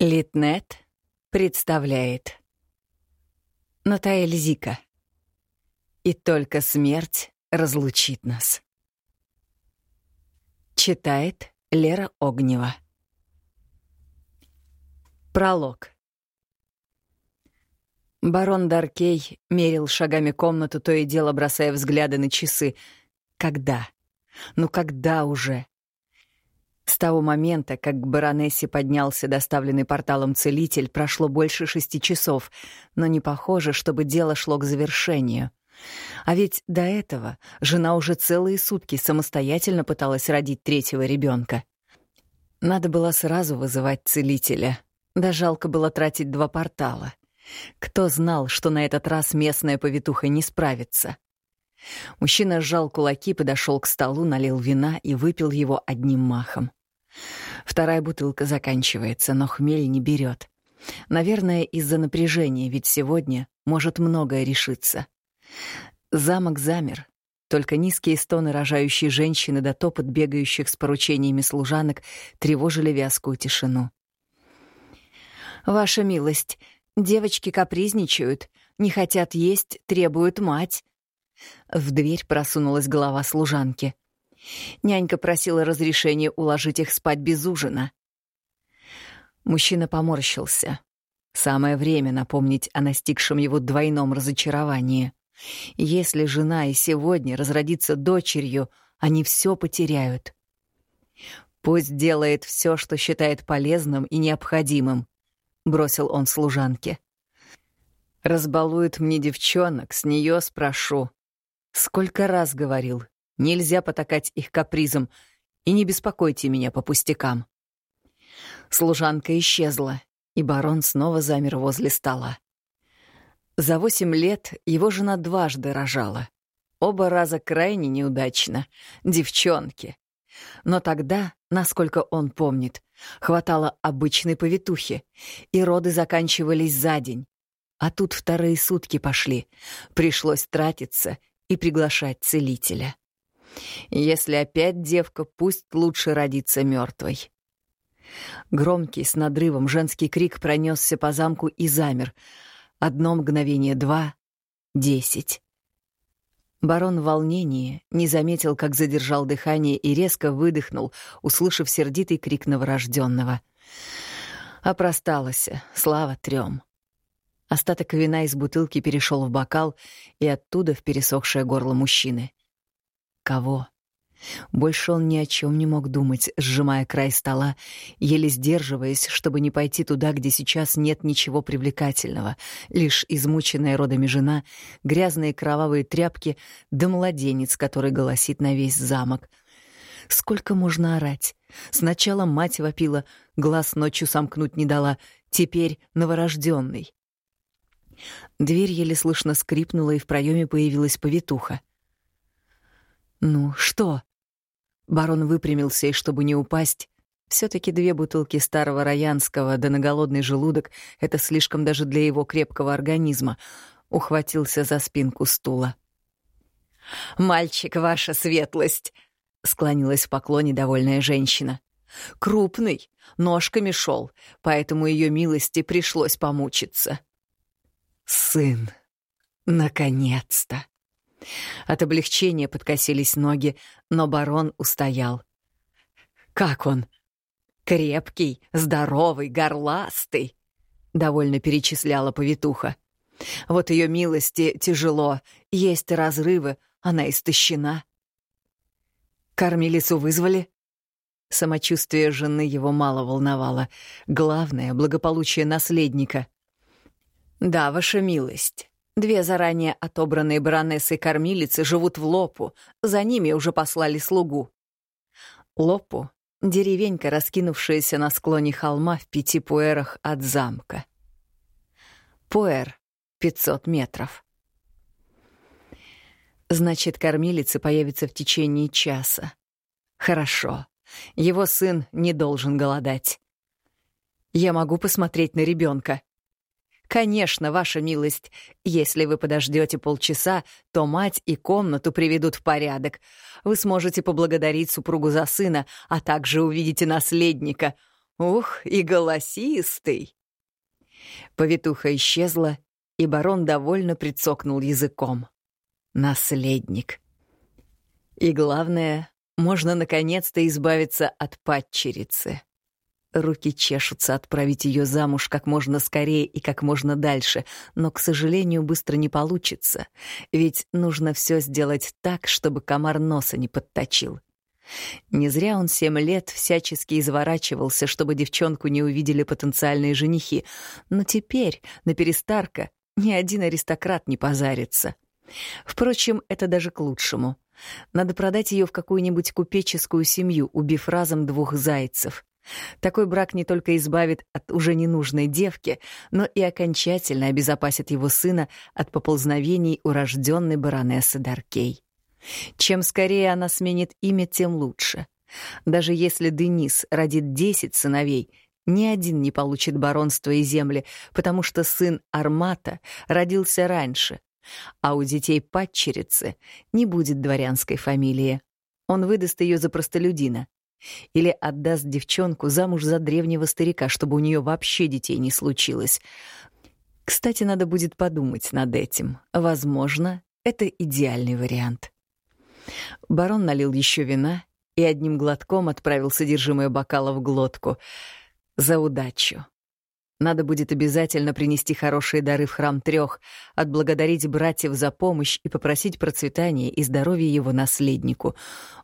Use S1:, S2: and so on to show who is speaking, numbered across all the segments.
S1: Литнет представляет Натаэль Зика И только смерть разлучит нас. Читает Лера Огнева Пролог Барон Даркей мерил шагами комнату, то и дело бросая взгляды на часы. Когда? Ну когда уже? С того момента, как к баронессе поднялся доставленный порталом целитель, прошло больше шести часов, но не похоже, чтобы дело шло к завершению. А ведь до этого жена уже целые сутки самостоятельно пыталась родить третьего ребенка. Надо было сразу вызывать целителя. Да жалко было тратить два портала. Кто знал, что на этот раз местная повитуха не справится? Мужчина сжал кулаки, подошел к столу, налил вина и выпил его одним махом. Вторая бутылка заканчивается, но хмель не берет. Наверное, из-за напряжения, ведь сегодня может многое решиться. Замок замер. Только низкие стоны рожающей женщины да топот бегающих с поручениями служанок тревожили вязкую тишину. «Ваша милость, девочки капризничают, не хотят есть, требуют мать». В дверь просунулась голова служанки — Нянька просила разрешения уложить их спать без ужина. Мужчина поморщился. Самое время напомнить о настигшем его двойном разочаровании. Если жена и сегодня разродится дочерью, они все потеряют. Пусть делает все, что считает полезным и необходимым, бросил он служанке. Разбалует мне девчонок, с нее спрошу. Сколько раз говорил, Нельзя потакать их капризом, и не беспокойте меня по пустякам. Служанка исчезла, и барон снова замер возле стола. За восемь лет его жена дважды рожала. Оба раза крайне неудачно. Девчонки. Но тогда, насколько он помнит, хватало обычной повитухи, и роды заканчивались за день. А тут вторые сутки пошли. Пришлось тратиться и приглашать целителя. Если опять девка, пусть лучше родится мертвой. Громкий с надрывом женский крик пронесся по замку и замер. Одно мгновение, два, десять. Барон в волнении не заметил, как задержал дыхание и резко выдохнул, услышав сердитый крик новорожденного. Опросталась, слава трем. Остаток вина из бутылки перешел в бокал и оттуда в пересохшее горло мужчины. Кого? Больше он ни о чем не мог думать, сжимая край стола, еле сдерживаясь, чтобы не пойти туда, где сейчас нет ничего привлекательного, лишь измученная родами жена, грязные кровавые тряпки да младенец, который голосит на весь замок. Сколько можно орать? Сначала мать вопила, глаз ночью сомкнуть не дала, теперь новорожденный. Дверь еле слышно скрипнула, и в проеме появилась повитуха. «Ну, что?» Барон выпрямился, и чтобы не упасть, все таки две бутылки старого роянского, да на голодный желудок — это слишком даже для его крепкого организма, ухватился за спинку стула. «Мальчик, ваша светлость!» — склонилась в поклоне довольная женщина. «Крупный, ножками шел, поэтому ее милости пришлось помучиться». «Сын! Наконец-то!» От облегчения подкосились ноги, но барон устоял. «Как он?» «Крепкий, здоровый, горластый», — довольно перечисляла повитуха. «Вот ее милости тяжело, есть разрывы, она истощена». «Кормилицу вызвали?» Самочувствие жены его мало волновало. Главное — благополучие наследника. «Да, ваша милость. Две заранее отобранные баронессы-кормилицы живут в Лопу, за ними уже послали слугу. Лопу — деревенька, раскинувшаяся на склоне холма в пяти пуэрах от замка. Пуэр — 500 метров. Значит, кормилица появится в течение часа. Хорошо. Его сын не должен голодать. Я могу посмотреть на ребенка. «Конечно, ваша милость. Если вы подождете полчаса, то мать и комнату приведут в порядок. Вы сможете поблагодарить супругу за сына, а также увидите наследника. Ух, и голосистый!» Повитуха исчезла, и барон довольно прицокнул языком. Наследник. И главное, можно наконец-то избавиться от падчерицы. Руки чешутся отправить ее замуж как можно скорее и как можно дальше, но, к сожалению, быстро не получится, ведь нужно все сделать так, чтобы комар носа не подточил. Не зря он семь лет всячески изворачивался, чтобы девчонку не увидели потенциальные женихи, но теперь, на перестарка, ни один аристократ не позарится. Впрочем, это даже к лучшему. Надо продать ее в какую-нибудь купеческую семью, убив разом двух зайцев. Такой брак не только избавит от уже ненужной девки, но и окончательно обезопасит его сына от поползновений урожденной баронессы Даркей. Чем скорее она сменит имя, тем лучше. Даже если Денис родит десять сыновей, ни один не получит баронство и земли, потому что сын Армата родился раньше, а у детей падчерицы не будет дворянской фамилии. Он выдаст ее за простолюдина. Или отдаст девчонку замуж за древнего старика, чтобы у нее вообще детей не случилось. Кстати, надо будет подумать над этим. Возможно, это идеальный вариант. Барон налил еще вина и одним глотком отправил содержимое бокала в глотку. За удачу. Надо будет обязательно принести хорошие дары в храм трех, отблагодарить братьев за помощь и попросить процветания и здоровья его наследнику.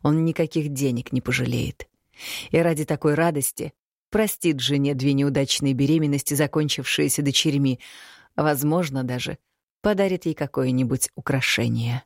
S1: Он никаких денег не пожалеет. И ради такой радости простит жене две неудачные беременности, закончившиеся дочерьми, возможно, даже подарит ей какое-нибудь украшение.